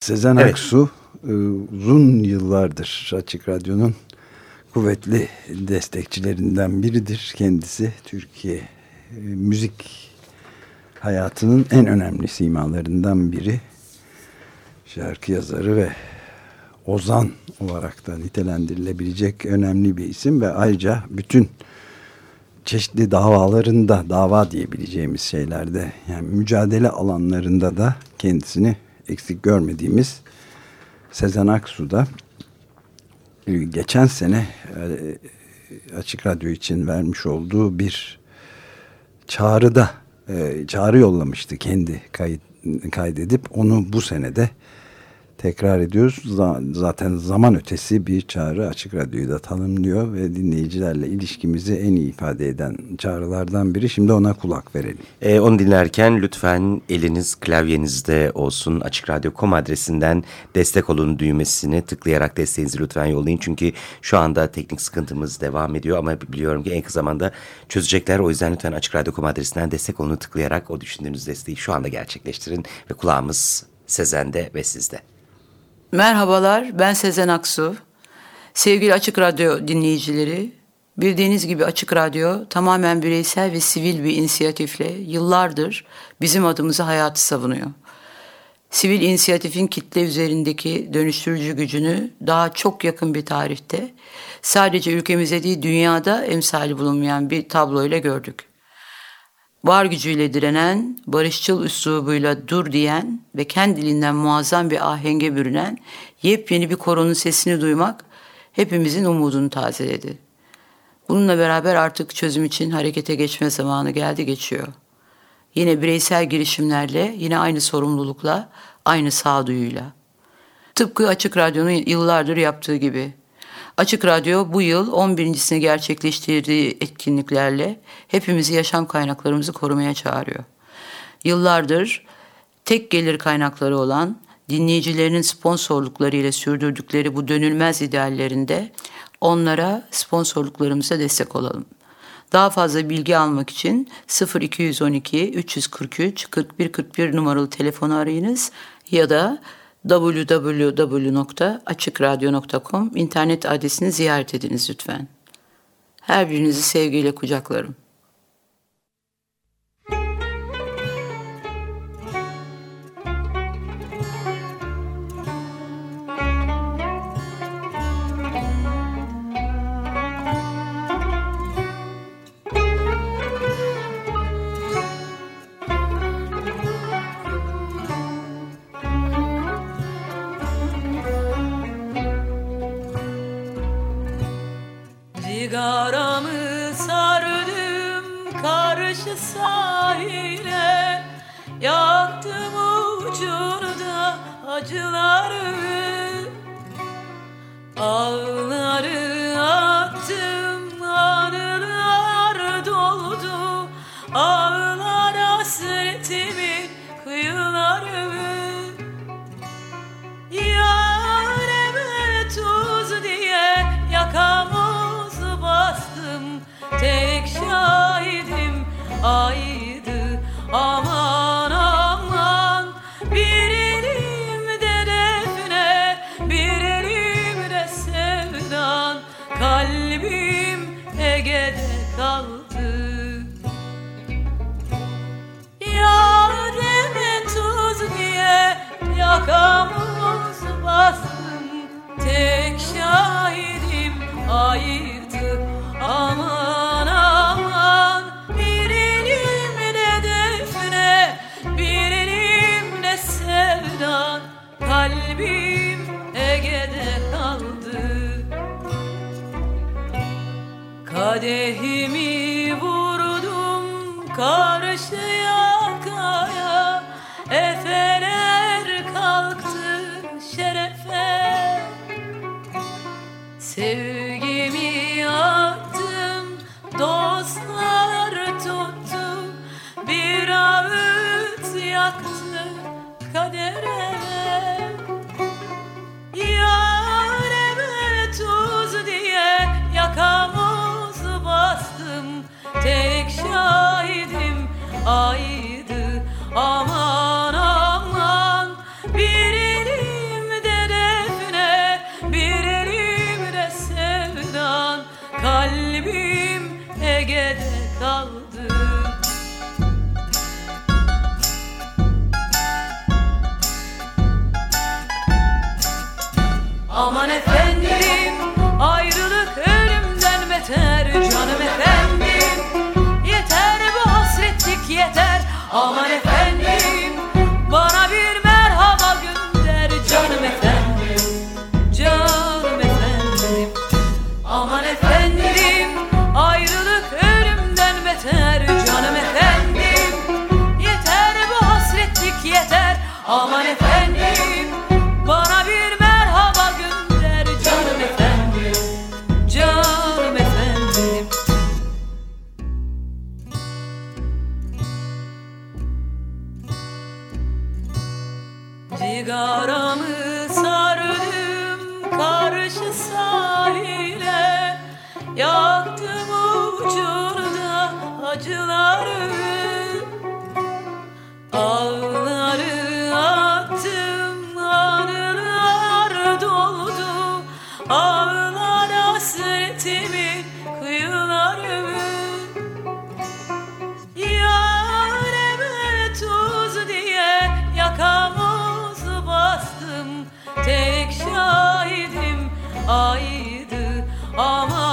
Sezen evet. Aksu e, uzun yıllardır Açık Radyo'nun kuvvetli destekçilerinden biridir kendisi. Türkiye e, müzik hayatının en önemli simalarından biri. Şarkı yazarı ve ozan olarak da nitelendirilebilecek önemli bir isim ve ayrıca bütün çeşitli davalarında dava diyebileceğimiz şeylerde yani mücadele alanlarında da kendisini eksik görmediğimiz Sezen Aksu da e, geçen sene e, Açık Radyo için vermiş olduğu bir çağrıda e, çağrı yollamıştı kendi kayıt, kaydedip. Onu bu senede tekrar ediyoruz. Zaten zaman ötesi bir çağrı Açık Radyo'yu da tanımlıyor ve dinleyicilerle ilişkimizi en iyi ifade eden çağrılardan biri. Şimdi ona kulak verelim. Ee, onu dinlerken lütfen eliniz klavyenizde olsun. Açık Radyo.com adresinden destek olun düğmesini tıklayarak desteğinizi lütfen yollayın. Çünkü şu anda teknik sıkıntımız devam ediyor ama biliyorum ki en kısa zamanda çözecekler. O yüzden lütfen Açık Radyo.com adresinden destek olunu tıklayarak o düşündüğünüz desteği şu anda gerçekleştirin ve kulağımız Sezen'de ve sizde. Merhabalar, ben Sezen Aksu. Sevgili Açık Radyo dinleyicileri, bildiğiniz gibi Açık Radyo tamamen bireysel ve sivil bir inisiyatifle yıllardır bizim adımıza hayatı savunuyor. Sivil inisiyatifin kitle üzerindeki dönüştürücü gücünü daha çok yakın bir tarihte sadece ülkemize değil dünyada emsali bulunmayan bir tabloyla gördük var gücüyle direnen, barışçıl üslubuyla dur diyen ve kendiliğinden muazzam bir ahenge bürünen yepyeni bir koronun sesini duymak hepimizin umudunu tazeledi. Bununla beraber artık çözüm için harekete geçme zamanı geldi geçiyor. Yine bireysel girişimlerle, yine aynı sorumlulukla, aynı sağduyuyla. Tıpkı Açık Radyo'nun yıllardır yaptığı gibi Açık Radyo bu yıl 11.sini gerçekleştirdiği etkinliklerle hepimizi yaşam kaynaklarımızı korumaya çağırıyor. Yıllardır tek gelir kaynakları olan dinleyicilerinin sponsorluklarıyla sürdürdükleri bu dönülmez ideallerinde onlara sponsorluklarımıza destek olalım. Daha fazla bilgi almak için 0212 343 41 41 numaralı telefonu arayınız ya da www.açıkradyo.com internet adresini ziyaret ediniz lütfen. Her birinizi sevgiyle kucaklarım. Sigaramı sardım karşı sahile. Yaktım ucunu da acıları. Ağları Get kaldı Kadehimi vurdum karşıya kaya Efeler kalktı şerefe. Sevgimi Dostlar tuttu. Bir ağıt yaktı Ama aman efendim Bana bir merhaba gönder canım efendim Canım efendim. Aman efendim ayrılık ölümden beter canım efendim. Yeter bu hasretlik yeter aman efendim Cigaramı sardım karşı sahile. Yaktım ucunda acıları aydı aman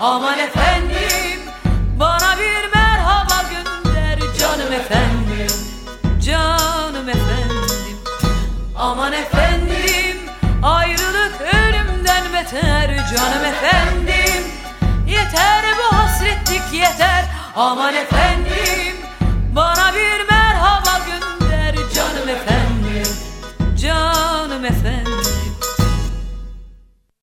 Aman efendim bana bir merhaba gönder canım efendim Canım efendim. Aman efendim ayrılık ölümden beter canım efendim. Yeter bu hasretlik yeter. Aman efendim bana bir merhaba gönder canım efendim Canım efendim.